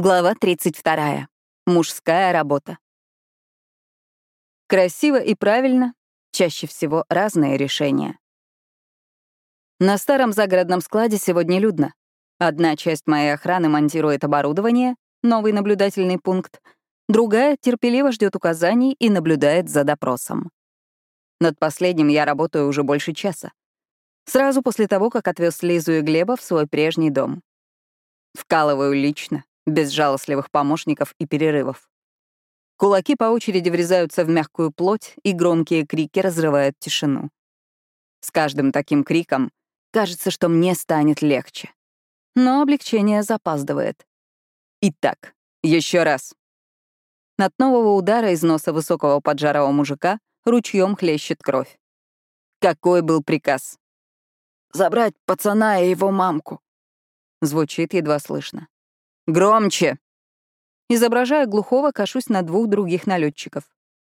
Глава 32. Мужская работа. Красиво и правильно — чаще всего разные решения. На старом загородном складе сегодня людно. Одна часть моей охраны монтирует оборудование, новый наблюдательный пункт, другая терпеливо ждет указаний и наблюдает за допросом. Над последним я работаю уже больше часа. Сразу после того, как отвез Лизу и Глеба в свой прежний дом. Вкалываю лично, без жалостливых помощников и перерывов. Кулаки по очереди врезаются в мягкую плоть, и громкие крики разрывают тишину. С каждым таким криком кажется, что мне станет легче. Но облегчение запаздывает. Итак, еще раз. От нового удара из носа высокого поджарого мужика ручьем хлещет кровь. Какой был приказ? «Забрать пацана и его мамку», — звучит едва слышно. «Громче!» Изображая глухого, кашусь на двух других налетчиков.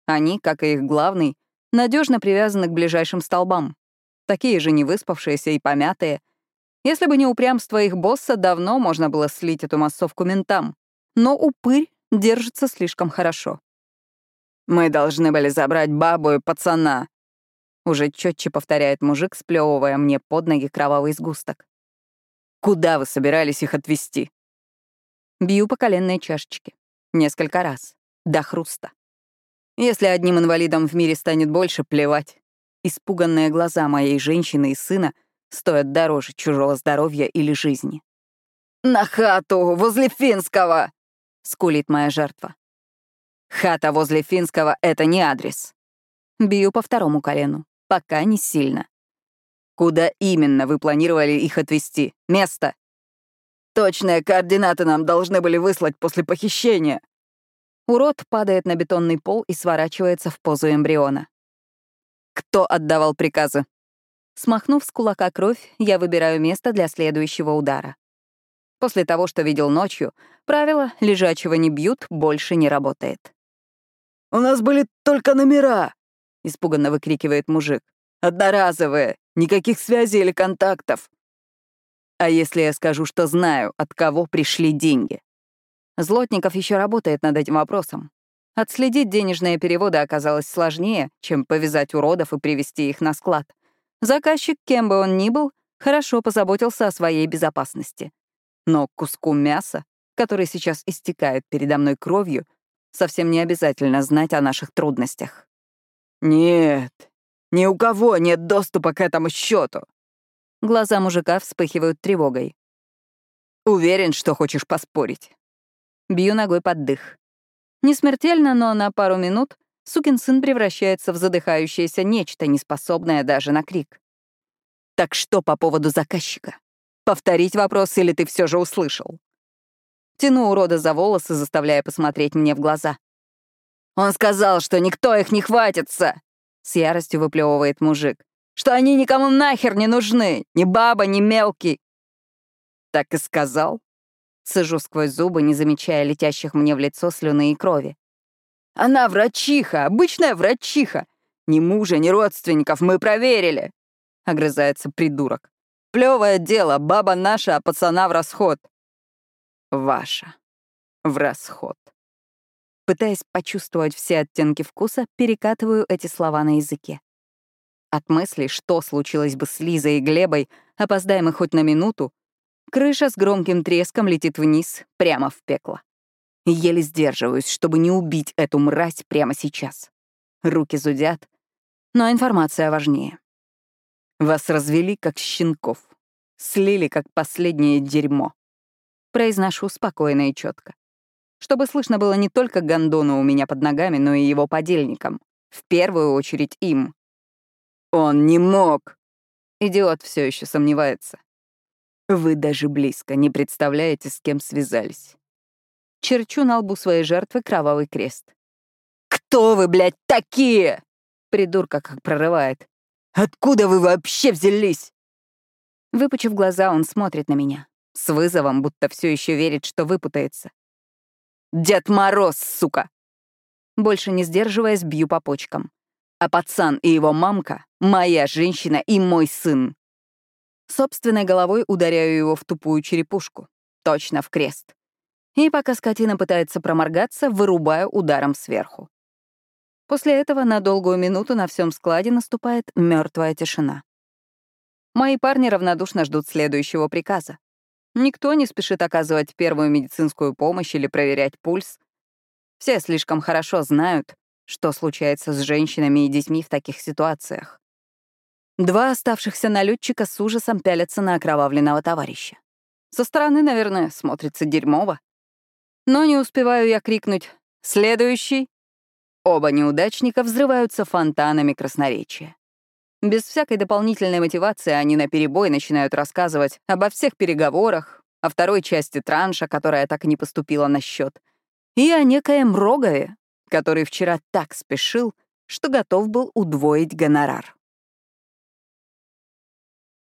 Они, как и их главный, надежно привязаны к ближайшим столбам. Такие же невыспавшиеся и помятые. Если бы не упрямство их босса, давно можно было слить эту массовку ментам. Но упырь держится слишком хорошо. «Мы должны были забрать бабу и пацана», — уже четче повторяет мужик, сплевывая мне под ноги кровавый сгусток. «Куда вы собирались их отвезти?» Бью по коленной чашечке. Несколько раз. До хруста. Если одним инвалидом в мире станет больше, плевать. Испуганные глаза моей женщины и сына стоят дороже чужого здоровья или жизни. «На хату, возле Финского!» — скулит моя жертва. «Хата возле Финского — это не адрес». Бью по второму колену. Пока не сильно. «Куда именно вы планировали их отвезти? Место?» Точные координаты нам должны были выслать после похищения. Урод падает на бетонный пол и сворачивается в позу эмбриона. Кто отдавал приказы? Смахнув с кулака кровь, я выбираю место для следующего удара. После того, что видел ночью, правило «лежачего не бьют» больше не работает. «У нас были только номера!» — испуганно выкрикивает мужик. «Одноразовые, никаких связей или контактов. А если я скажу, что знаю, от кого пришли деньги? Злотников еще работает над этим вопросом. Отследить денежные переводы оказалось сложнее, чем повязать уродов и привести их на склад. Заказчик, кем бы он ни был, хорошо позаботился о своей безопасности. Но куску мяса, который сейчас истекает передо мной кровью, совсем не обязательно знать о наших трудностях. «Нет, ни у кого нет доступа к этому счету. Глаза мужика вспыхивают тревогой. «Уверен, что хочешь поспорить». Бью ногой под дых. Не смертельно, но на пару минут сукин сын превращается в задыхающееся нечто, неспособное даже на крик. «Так что по поводу заказчика? Повторить вопрос или ты все же услышал?» Тяну урода за волосы, заставляя посмотреть мне в глаза. «Он сказал, что никто их не хватится!» С яростью выплевывает мужик что они никому нахер не нужны, ни баба, ни мелкий. Так и сказал. Сижу сквозь зубы, не замечая летящих мне в лицо слюны и крови. Она врачиха, обычная врачиха. Ни мужа, ни родственников мы проверили. Огрызается придурок. Плевое дело, баба наша, а пацана в расход. Ваша. В расход. Пытаясь почувствовать все оттенки вкуса, перекатываю эти слова на языке. От мысли, что случилось бы с Лизой и Глебой, опоздаем мы хоть на минуту, крыша с громким треском летит вниз, прямо в пекло. Еле сдерживаюсь, чтобы не убить эту мразь прямо сейчас. Руки зудят, но информация важнее. Вас развели как щенков, слили как последнее дерьмо. Произношу спокойно и четко. Чтобы слышно было не только гондону у меня под ногами, но и его подельникам. В первую очередь им. Он не мог. Идиот все еще сомневается. Вы даже близко не представляете, с кем связались. Черчу на лбу своей жертвы кровавый крест. «Кто вы, блядь, такие?» Придурка как прорывает. «Откуда вы вообще взялись?» Выпучив глаза, он смотрит на меня. С вызовом, будто все еще верит, что выпутается. «Дед Мороз, сука!» Больше не сдерживаясь, бью по почкам а пацан и его мамка — моя женщина и мой сын. Собственной головой ударяю его в тупую черепушку, точно в крест. И пока скотина пытается проморгаться, вырубаю ударом сверху. После этого на долгую минуту на всем складе наступает мертвая тишина. Мои парни равнодушно ждут следующего приказа. Никто не спешит оказывать первую медицинскую помощь или проверять пульс. Все слишком хорошо знают, что случается с женщинами и детьми в таких ситуациях. Два оставшихся налетчика с ужасом пялятся на окровавленного товарища. Со стороны, наверное, смотрится дерьмово. Но не успеваю я крикнуть «Следующий!» Оба неудачника взрываются фонтанами красноречия. Без всякой дополнительной мотивации они наперебой начинают рассказывать обо всех переговорах, о второй части транша, которая так и не поступила на счет, и о некоем Рогове, который вчера так спешил, что готов был удвоить гонорар.